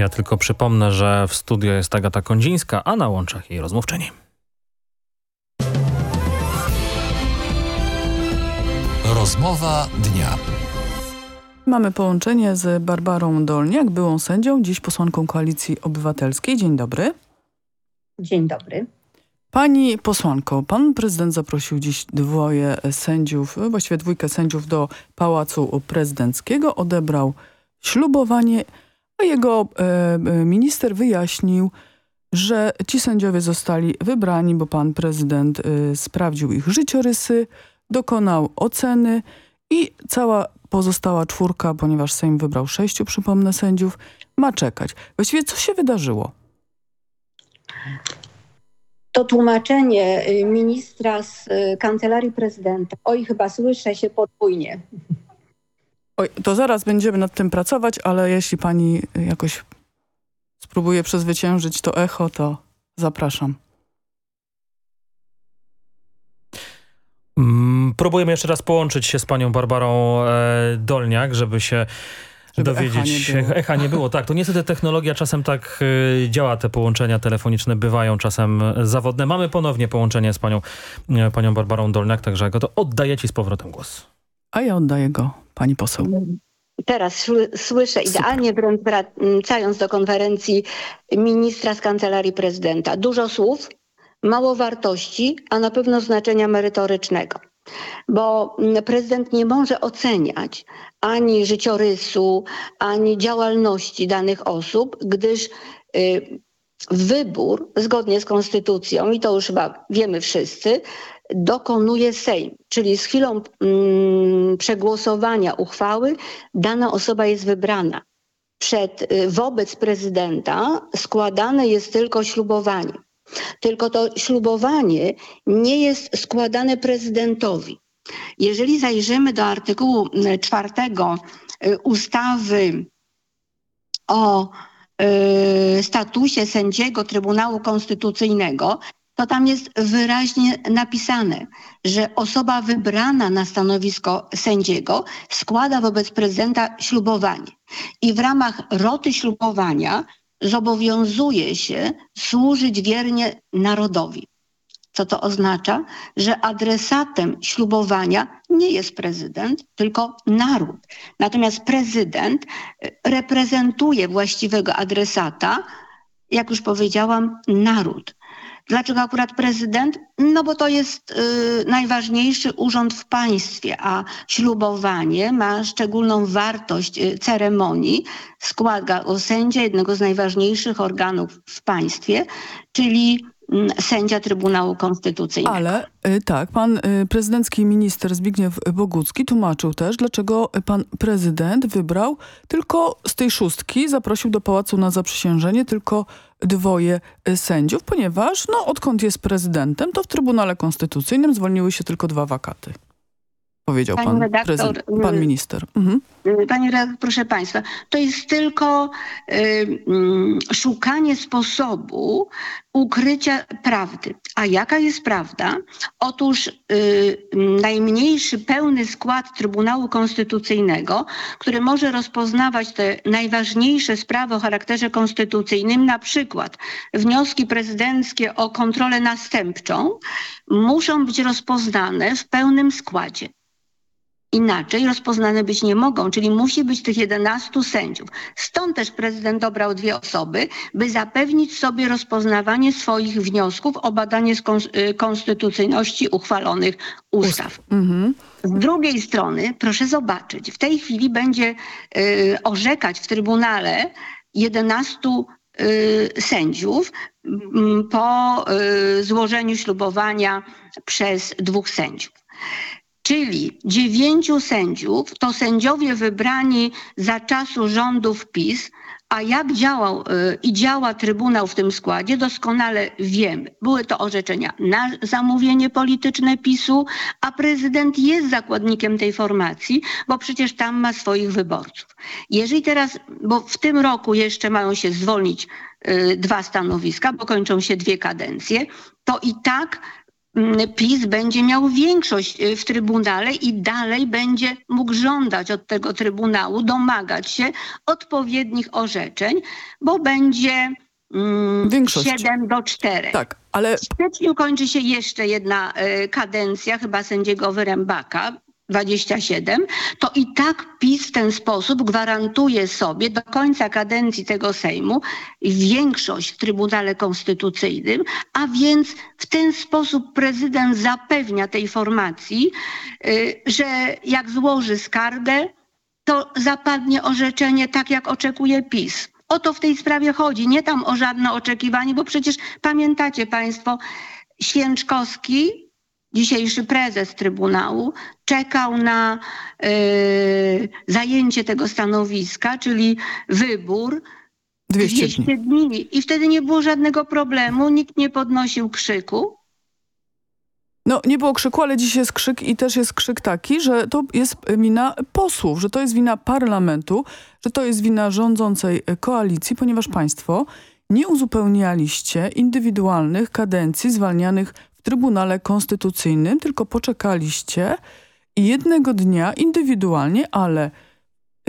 Ja tylko przypomnę, że w studio jest Agata Kondzińska, a na łączach jej rozmówczyni. Rozmowa dnia. Mamy połączenie z Barbarą Dolniak, byłą sędzią, dziś posłanką Koalicji Obywatelskiej. Dzień dobry. Dzień dobry. Pani posłanko, pan prezydent zaprosił dziś dwoje sędziów, właściwie dwójkę sędziów do Pałacu Prezydenckiego, odebrał ślubowanie, jego e, e, minister wyjaśnił, że ci sędziowie zostali wybrani, bo pan prezydent e, sprawdził ich życiorysy, dokonał oceny i cała pozostała czwórka, ponieważ Sejm wybrał sześciu, przypomnę, sędziów, ma czekać. Właściwie co się wydarzyło? To tłumaczenie ministra z kancelarii prezydenta. Oj, chyba słyszę się podwójnie. To zaraz będziemy nad tym pracować, ale jeśli pani jakoś spróbuje przezwyciężyć to echo, to zapraszam. Mm, Próbujemy jeszcze raz połączyć się z panią Barbarą e, Dolniak, żeby się Żeby dowiedzieć. echa nie było. [LAUGHS] Echa nie było, tak. To niestety technologia czasem tak e, działa. Te połączenia telefoniczne bywają czasem zawodne. Mamy ponownie połączenie z panią, e, panią Barbarą Dolniak, także to oddaję ci z powrotem głos. A ja oddaję go pani poseł. Teraz słyszę idealnie, wręcz wracając do konferencji ministra z kancelarii prezydenta. Dużo słów, mało wartości, a na pewno znaczenia merytorycznego. Bo prezydent nie może oceniać ani życiorysu, ani działalności danych osób, gdyż y, wybór zgodnie z konstytucją, i to już chyba wiemy wszyscy, dokonuje Sejm, czyli z chwilą mm, przegłosowania uchwały dana osoba jest wybrana. Przed, y, wobec prezydenta składane jest tylko ślubowanie. Tylko to ślubowanie nie jest składane prezydentowi. Jeżeli zajrzymy do artykułu mm, czwartego y, ustawy o y, statusie sędziego Trybunału Konstytucyjnego, to tam jest wyraźnie napisane, że osoba wybrana na stanowisko sędziego składa wobec prezydenta ślubowanie. I w ramach roty ślubowania zobowiązuje się służyć wiernie narodowi. Co to oznacza? Że adresatem ślubowania nie jest prezydent, tylko naród. Natomiast prezydent y, reprezentuje właściwego adresata, jak już powiedziałam, naród. Dlaczego akurat prezydent? No bo to jest y, najważniejszy urząd w państwie, a ślubowanie ma szczególną wartość y, ceremonii. Składa go sędzia jednego z najważniejszych organów w państwie, czyli sędzia Trybunału Konstytucyjnego. Ale y, tak, pan y, prezydencki minister Zbigniew Bogucki tłumaczył też, dlaczego pan prezydent wybrał tylko z tej szóstki, zaprosił do pałacu na zaprzysiężenie tylko dwoje y, sędziów, ponieważ no, odkąd jest prezydentem, to w Trybunale Konstytucyjnym zwolniły się tylko dwa wakaty. Powiedział Pani pan, redaktor, prezyd- pan y, minister. Mhm. Panie redaktor, proszę Państwa, to jest tylko y, mm, szukanie sposobu ukrycia prawdy. A jaka jest prawda? Otóż y, mm, najmniejszy pełny skład Trybunału Konstytucyjnego, który może rozpoznawać te najważniejsze sprawy o charakterze konstytucyjnym, na przykład wnioski prezydenckie o kontrolę następczą, muszą być rozpoznane w pełnym składzie. Inaczej rozpoznane być nie mogą, czyli musi być tych 11 sędziów. Stąd też prezydent dobrał dwie osoby, by zapewnić sobie rozpoznawanie swoich wniosków o badanie y, konstytucyjności uchwalonych ustaw. Mhm. Z drugiej strony, proszę zobaczyć, w tej chwili będzie y, orzekać w Trybunale 11 y, sędziów m, po y, złożeniu ślubowania przez dwóch sędziów. Czyli dziewięciu sędziów to sędziowie wybrani za czasu rządów PiS, a jak działał y, i działa Trybunał w tym składzie, doskonale wiemy. Były to orzeczenia na zamówienie polityczne PiSu, a prezydent jest zakładnikiem tej formacji, bo przecież tam ma swoich wyborców. Jeżeli teraz, bo w tym roku jeszcze mają się zwolnić y, dwa stanowiska, bo kończą się dwie kadencje, to i tak PiS będzie miał większość y, w Trybunale i dalej będzie mógł żądać od tego Trybunału, domagać się odpowiednich orzeczeń, bo będzie mm, Większość. 7 do 4. Tak, ale W styczniu kończy się jeszcze jedna y, kadencja, chyba sędziego Wyrębaka, 27, to i tak PiS w ten sposób gwarantuje sobie do końca kadencji tego Sejmu większość w Trybunale Konstytucyjnym, a więc w ten sposób prezydent zapewnia tej formacji, y, że jak złoży skargę, to zapadnie orzeczenie tak, jak oczekuje PiS. O to w tej sprawie chodzi, nie tam o żadne oczekiwanie, bo przecież pamiętacie Państwo, Święczkowski, dzisiejszy prezes Trybunału, czekał na y, zajęcie tego stanowiska, czyli wybór 200 dni. dni. I wtedy nie było żadnego problemu, nikt nie podnosił krzyku. No, nie było krzyku, ale dziś jest krzyk i też jest krzyk taki, że to jest wina posłów, że to jest wina parlamentu, że to jest wina rządzącej koalicji, ponieważ państwo nie uzupełnialiście indywidualnych kadencji zwalnianych w Trybunale Konstytucyjnym, tylko poczekaliście i jednego dnia indywidualnie, ale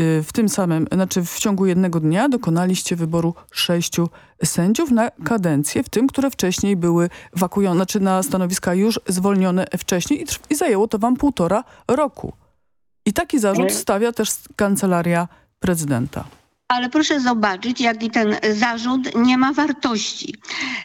y, w tym samym, znaczy w ciągu jednego dnia dokonaliście wyboru sześciu sędziów na kadencje, w tym, które wcześniej były wakujące, znaczy na stanowiska już zwolnione wcześniej i, i zajęło to wam półtora roku. I taki zarzut Ale- stawia też kancelaria prezydenta. Ale proszę zobaczyć, jaki ten zarzut nie ma wartości.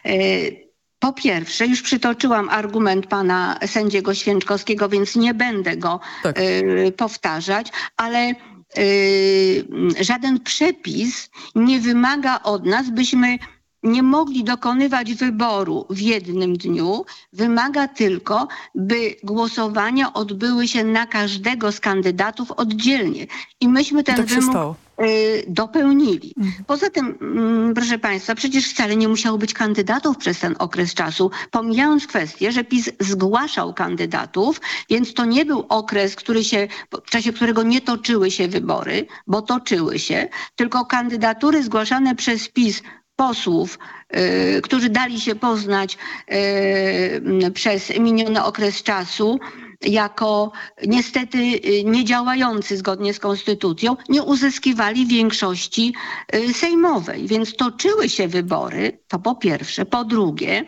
Yy, Po pierwsze, już przytoczyłam argument pana sędziego Święczkowskiego, więc nie będę go Tak. yy, powtarzać, ale yy, żaden przepis nie wymaga od nas, byśmy nie mogli dokonywać wyboru w jednym dniu. Wymaga tylko, by głosowania odbyły się na każdego z kandydatów oddzielnie. I myśmy ten tak wymóg y, dopełnili. Poza tym, mm, proszę Państwa, przecież wcale nie musiało być kandydatów przez ten okres czasu, pomijając kwestię, że PiS zgłaszał kandydatów, więc to nie był okres, który się, w czasie którego nie toczyły się wybory, bo toczyły się, tylko kandydatury zgłaszane przez PiS posłów, y, którzy dali się poznać y, przez miniony okres czasu, jako niestety y, niedziałający zgodnie z konstytucją, nie uzyskiwali większości sejmowej. Więc toczyły się wybory, to po pierwsze. Po drugie,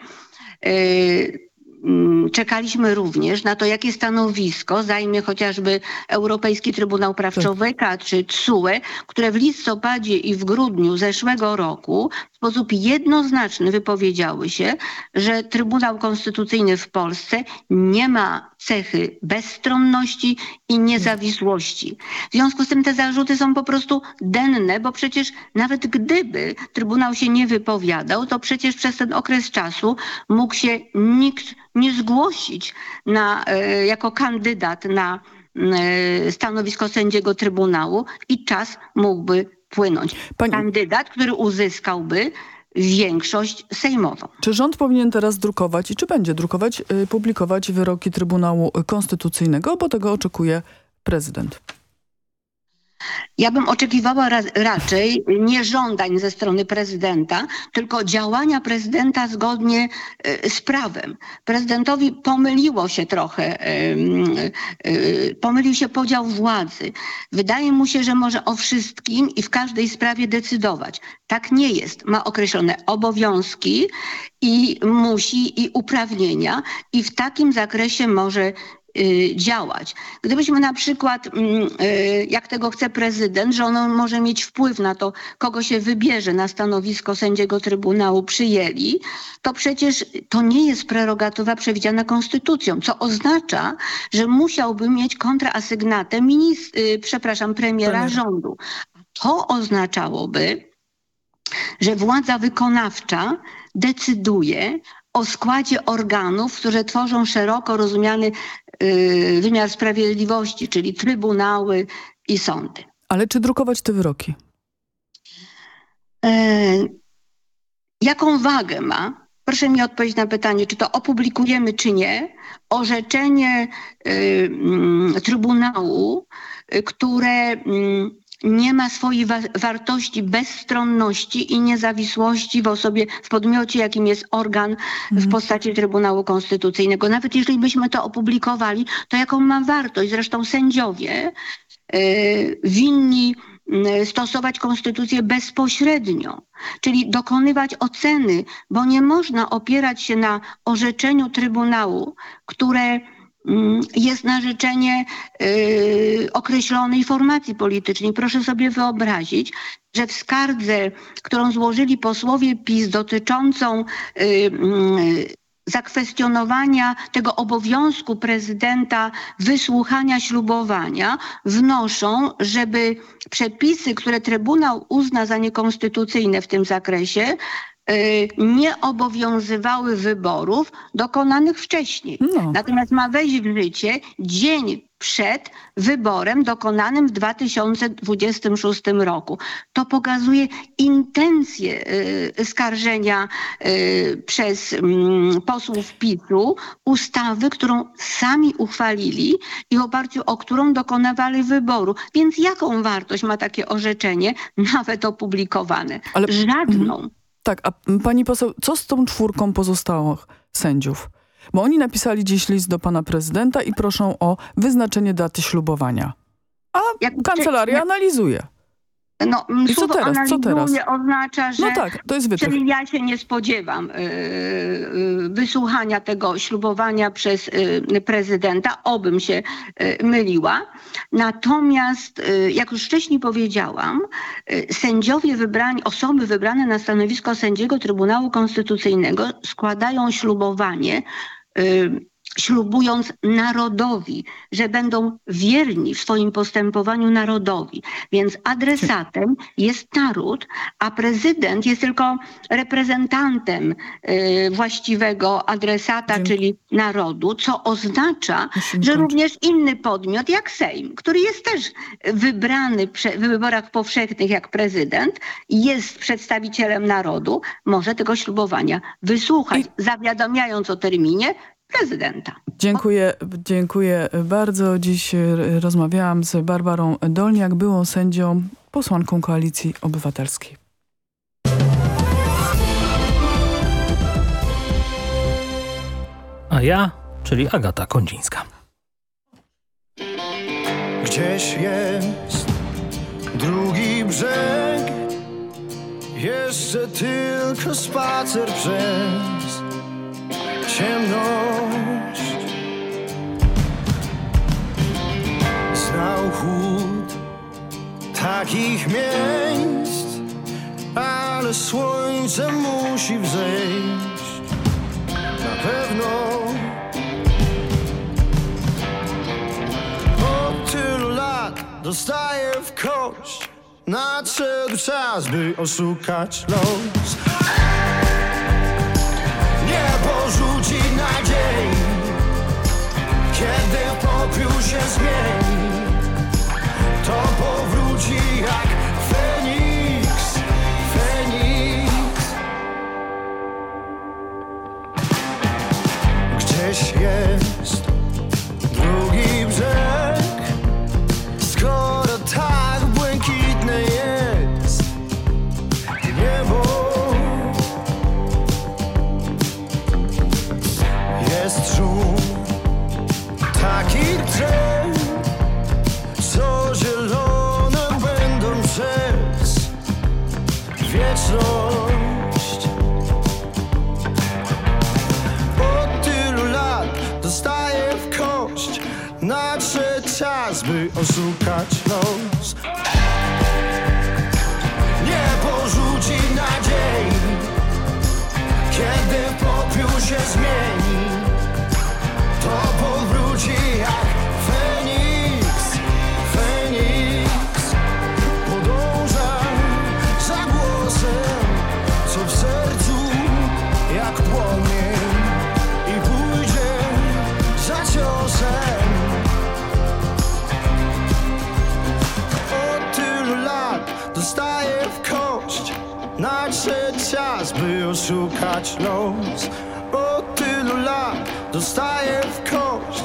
czekaliśmy również na to, jakie stanowisko zajmie chociażby Europejski Trybunał Praw Człowieka czy TSUE, które w listopadzie i w grudniu zeszłego roku w sposób jednoznaczny wypowiedziały się, że Trybunał Konstytucyjny w Polsce nie ma cechy bezstronności i niezawisłości. W związku z tym te zarzuty są po prostu denne, bo przecież nawet gdyby Trybunał się nie wypowiadał, to przecież przez ten okres czasu mógł się nikt nie zgłosić na, e, jako kandydat na e, stanowisko sędziego Trybunału i czas mógłby płynąć. Kandydat, który uzyskałby większość sejmową. Czy rząd powinien teraz drukować i czy będzie drukować, y, publikować wyroki Trybunału Konstytucyjnego, bo tego oczekuje prezydent? Ja bym oczekiwała ra raczej nie żądań ze strony prezydenta, tylko działania prezydenta zgodnie y, z prawem. Prezydentowi pomyliło się trochę, y, pomylił się podział władzy. Wydaje mu się, że może o wszystkim i w każdej sprawie decydować. Tak nie jest. Ma określone obowiązki i musi i uprawnienia i w takim zakresie może działać. Gdybyśmy na przykład, mm, y, jak tego chce prezydent, że on może mieć wpływ na to, kogo się wybierze na stanowisko sędziego Trybunału, przyjęli, to przecież to nie jest prerogatywa przewidziana konstytucją, co oznacza, że musiałby mieć kontraasygnatę y, przepraszam, premiera Premier. rządu. To oznaczałoby, że władza wykonawcza decyduje o składzie organów, które tworzą szeroko rozumiany y, wymiar sprawiedliwości, czyli trybunały i sądy. Ale czy drukować te wyroki? E, jaką wagę ma? Proszę mi odpowiedzieć na pytanie, czy to opublikujemy, czy nie, orzeczenie y, mm, Trybunału, y, które mm, nie ma swojej wa- wartości bezstronności i niezawisłości w osobie, w podmiocie, jakim jest organ w postaci Trybunału Konstytucyjnego. Nawet jeżeli byśmy to opublikowali, to jaką ma wartość? Zresztą sędziowie y, winni stosować konstytucję bezpośrednio, czyli dokonywać oceny, bo nie można opierać się na orzeczeniu Trybunału, które jest na życzenie y, określonej formacji politycznej. Proszę sobie wyobrazić, że w skardze, którą złożyli posłowie PiS dotyczącą y, mm, zakwestionowania tego obowiązku prezydenta wysłuchania ślubowania, wnoszą, żeby przepisy, które Trybunał uzna za niekonstytucyjne w tym zakresie, y, nie obowiązywały wyborów dokonanych wcześniej. Natomiast ma wejść w życie dzień przed wyborem dokonanym w 2026 roku. To pokazuje intencje y, skarżenia y, przez mm, posłów PiS-u ustawy, którą sami uchwalili i w oparciu o którą dokonywali wyboru. Więc jaką wartość ma takie orzeczenie, nawet opublikowane? Żadną. Tak, a pani poseł, co z tą czwórką pozostałych sędziów? Bo oni napisali dziś list do pana prezydenta i proszą o wyznaczenie daty ślubowania. A kancelaria analizuje. No, I co teraz? Co teraz? oznacza, że No tak, to jest wytrych. czyli ja się nie spodziewam y, y, wysłuchania tego ślubowania przez y, prezydenta, obym się myliła. Natomiast, jak już wcześniej powiedziałam, sędziowie wybrani, osoby wybrane na stanowisko sędziego Trybunału Konstytucyjnego składają ślubowanie ślubując narodowi, że będą wierni w swoim postępowaniu narodowi. Więc adresatem jest naród, a prezydent jest tylko reprezentantem y, właściwego adresata, czyli narodu, co oznacza, że również inny podmiot, jak Sejm, który jest też wybrany w wyborach powszechnych jak prezydent, jest przedstawicielem narodu, może tego ślubowania wysłuchać, zawiadamiając o terminie prezydenta. Dziękuję, dziękuję bardzo. Dziś rozmawiałam z Barbarą Dolniak, byłą sędzią, posłanką Koalicji Obywatelskiej. A ja, czyli Agata Kondzińska. Gdzieś jest drugi brzeg Jeszcze tylko spacer przez ciemność. Znał chłód takich miejsc Ale słońce musi wzejść. Na pewno Od tylu lat dostaję w kość Nadszedł czas, by oszukać los. Nie porzuci nadziei Kiedy popiół się zmieni. To powróci jak Feniks Feniks. Gdzieś jest by oszukać los. Nie porzuci nadziei Kiedy popiół się zmieni oszukać los. Od tylu lat dostaję w kość.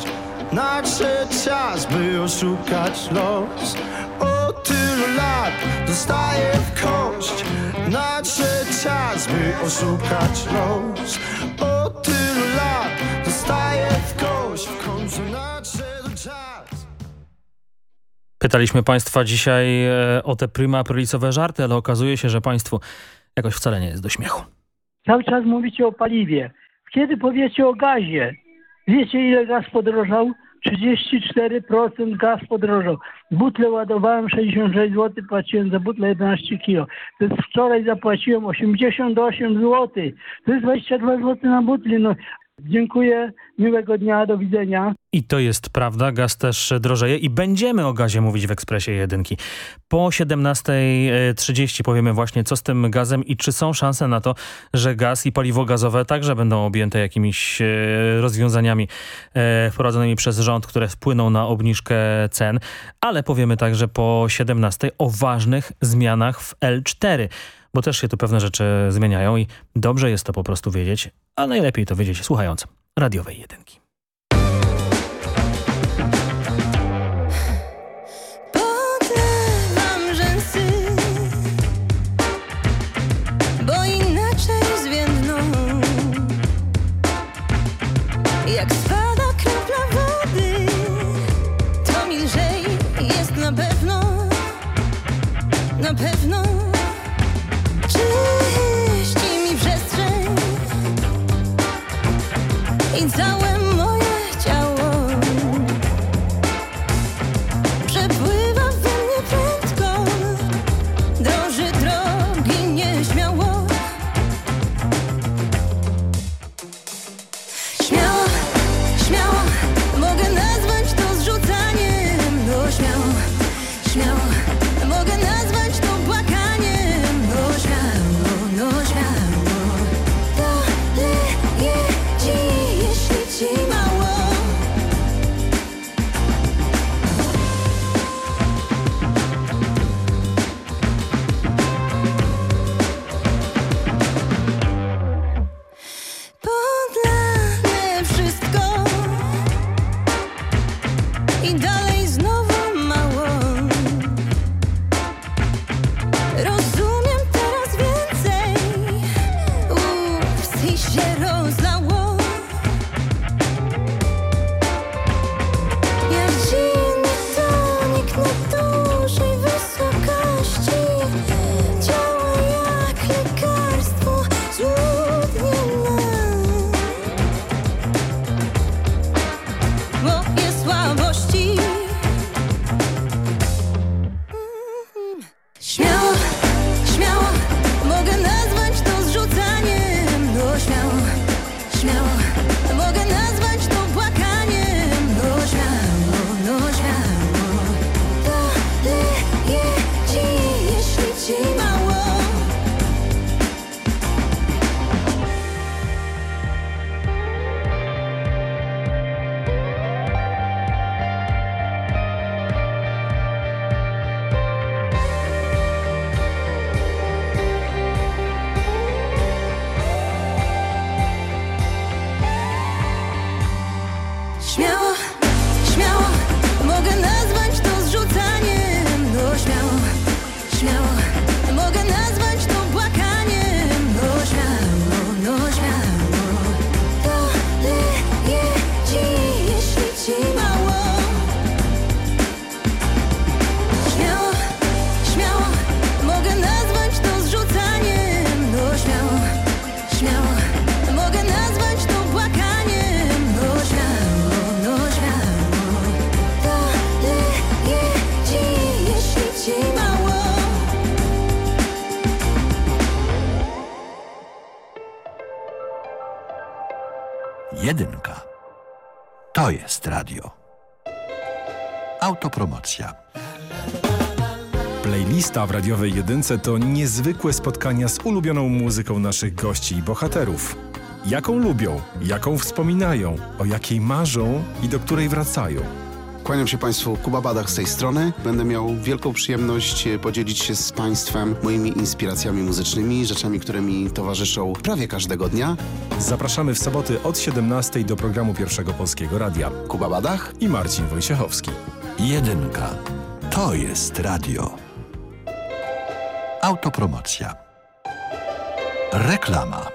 Nadszedł czas, by oszukać los. Od tylu lat dostaję w kość. Nadszedł czas, by oszukać los. Od tylu lat dostaję w kość. W końcu nadszedł czas. Pytaliśmy Państwa dzisiaj e, o te prima aprilicowe żarty, ale okazuje się, że Państwu jakoś wcale nie jest do śmiechu. Cały czas mówicie o paliwie. Kiedy powiecie o gazie? Wiecie ile gaz podrożał? 34% gaz podrożał. Butle ładowałem 66 zł, płaciłem za butlę 11 kg. Wczoraj zapłaciłem 88 zł. To jest 22 zł na butli. No, dziękuję, miłego dnia, do widzenia. I to jest prawda, gaz też drożeje i będziemy o gazie mówić w Ekspresie Jedynki. Po 17.30 powiemy właśnie co z tym gazem i czy są szanse na to, że gaz i paliwo gazowe także będą objęte jakimiś e, rozwiązaniami e, wprowadzonymi przez rząd, które wpłyną na obniżkę cen, ale powiemy także po 17.00 o ważnych zmianach w L4 bo też się tu pewne rzeczy zmieniają i dobrze jest to po prostu wiedzieć, a najlepiej to wiedzieć słuchając radiowej jedynki. Podlewam rzęsy, i całe moje radiowej jedynce to niezwykłe spotkania z ulubioną muzyką naszych gości i bohaterów. Jaką lubią, jaką wspominają, o jakiej marzą i do której wracają. Kłaniam się Państwu, Kuba Badach z tej strony. Będę miał wielką przyjemność e, podzielić się z Państwem moimi inspiracjami muzycznymi, rzeczami, które mi towarzyszą prawie każdego dnia. Zapraszamy w soboty od 17 do programu Pierwszego Polskiego Radia. Kuba Badach i Marcin Wojciechowski. Jedynka. To jest radio. Autopromocja. Reklama.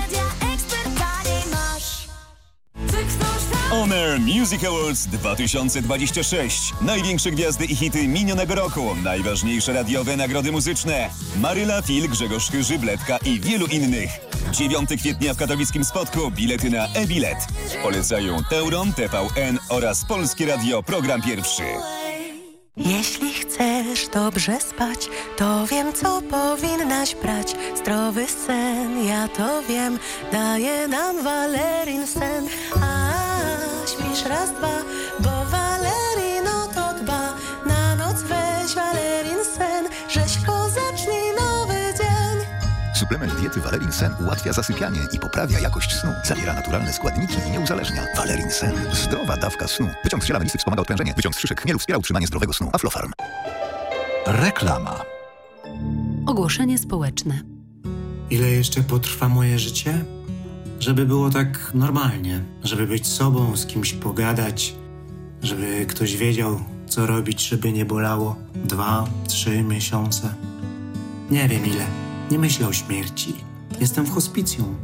On Air Music Awards 2026. Największe gwiazdy i hity minionego roku. Najważniejsze radiowe nagrody muzyczne. Maryla, Fil, Grzegorz Chyży, Bledka i wielu innych. 9 kwietnia w katowickim spotku bilety na e-bilet. Polecają Teuron, TVN oraz Polskie Radio Program Pierwszy. Jeśli chcesz dobrze spać, to wiem, co powinnaś brać. Zdrowy sen, ja to wiem, daje nam Valerin sen. A śpisz raz, dwa, bo Valerino to dba. Na noc weź Valerin sen, rzeźko zacznij nowy dzień. Suplement diety Valerin Sen ułatwia zasypianie i poprawia jakość snu. Zawiera naturalne składniki i nie uzależnia. Valerin Sen. Zdrowa dawka snu. Wyciąg z ziela melisy wspomaga odprężenie. Wyciąg z szyszek chmielu wspiera utrzymanie zdrowego snu. Aflofarm. Reklama. Ogłoszenie społeczne. Ile jeszcze potrwa moje życie? Żeby było tak normalnie, żeby być sobą, z kimś pogadać, żeby ktoś wiedział, co robić, żeby nie bolało dwa, trzy miesiące. Nie wiem ile. Nie myślę o śmierci. Jestem w hospicjum.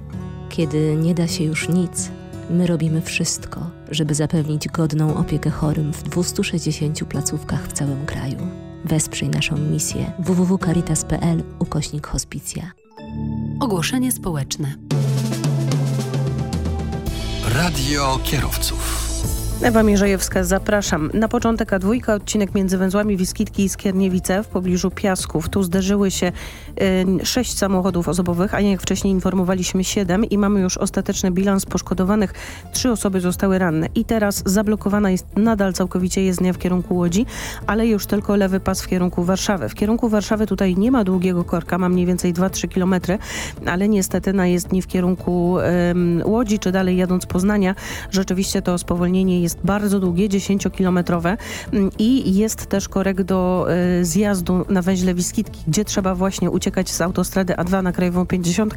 Kiedy nie da się już nic, my robimy wszystko, żeby zapewnić godną opiekę chorym w 260 placówkach w całym kraju. Wesprzyj naszą misję www.caritas.pl ukośnik hospicja. Ogłoszenie społeczne. Radio kierowców. Ewa Mierzejewska, zapraszam. Na początek A2, odcinek między węzłami Wiskitki i Skierniewice w pobliżu Piasków. Tu zderzyły się y, sześć samochodów osobowych, a jak wcześniej informowaliśmy siedem i mamy już ostateczny bilans poszkodowanych. Trzy osoby zostały ranne i teraz zablokowana jest nadal całkowicie jezdnia w kierunku Łodzi, ale już tylko lewy pas w kierunku Warszawy. W kierunku Warszawy tutaj nie ma długiego korka, ma mniej więcej 2-3 kilometry, ale niestety na jezdni w kierunku ym, Łodzi, czy dalej jadąc Poznania, rzeczywiście to spowolnienie jest bardzo długie, 10-kilometrowe mm, i jest też korek do y, zjazdu na węźle Wiskitki, gdzie trzeba właśnie uciekać z autostrady A2 na Krajową 50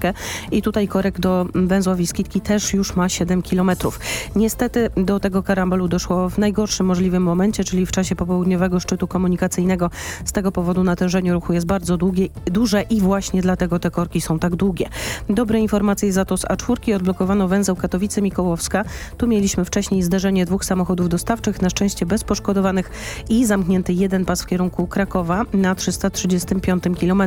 i tutaj korek do węzła Wiskitki też już ma 7 kilometrów. Niestety do tego karambolu doszło w najgorszym możliwym momencie, czyli w czasie popołudniowego szczytu komunikacyjnego. Z tego powodu natężenie ruchu jest bardzo długie, duże i właśnie dlatego te korki są tak długie. Dobre informacje za to z A4 odblokowano węzeł Katowice-Mikołowska. Tu mieliśmy wcześniej zderzenie dwóch samochodów dostawczych, na szczęście bez poszkodowanych i zamknięty jeden pas w kierunku Krakowa na 335 km.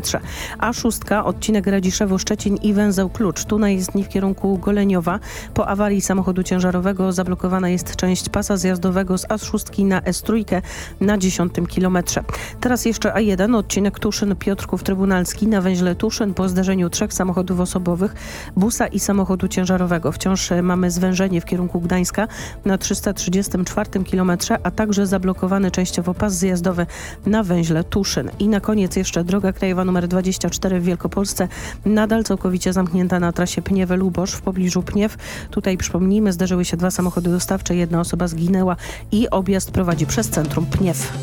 A szóstka, odcinek Radziszewo-Szczecin i węzeł Klucz. Tu na jezdni w kierunku Goleniowa. Po awarii samochodu ciężarowego zablokowana jest część pasa zjazdowego z A6 na S3 na 10 km. Teraz jeszcze A1, odcinek Tuszyn-Piotrków Trybunalski na węźle Tuszyn po zdarzeniu trzech samochodów osobowych, busa i samochodu ciężarowego. Wciąż mamy zwężenie w kierunku Gdańska na 334 km, a także zablokowany częściowo pas zjazdowy na węźle Tuszyn. I na koniec jeszcze droga krajowa nr 24 w Wielkopolsce, nadal całkowicie zamknięta na trasie Pniewy-Lubosz w pobliżu Pniew. Tutaj przypomnijmy, zdarzyły się dwa samochody dostawcze, jedna osoba zginęła i objazd prowadzi przez centrum Pniew.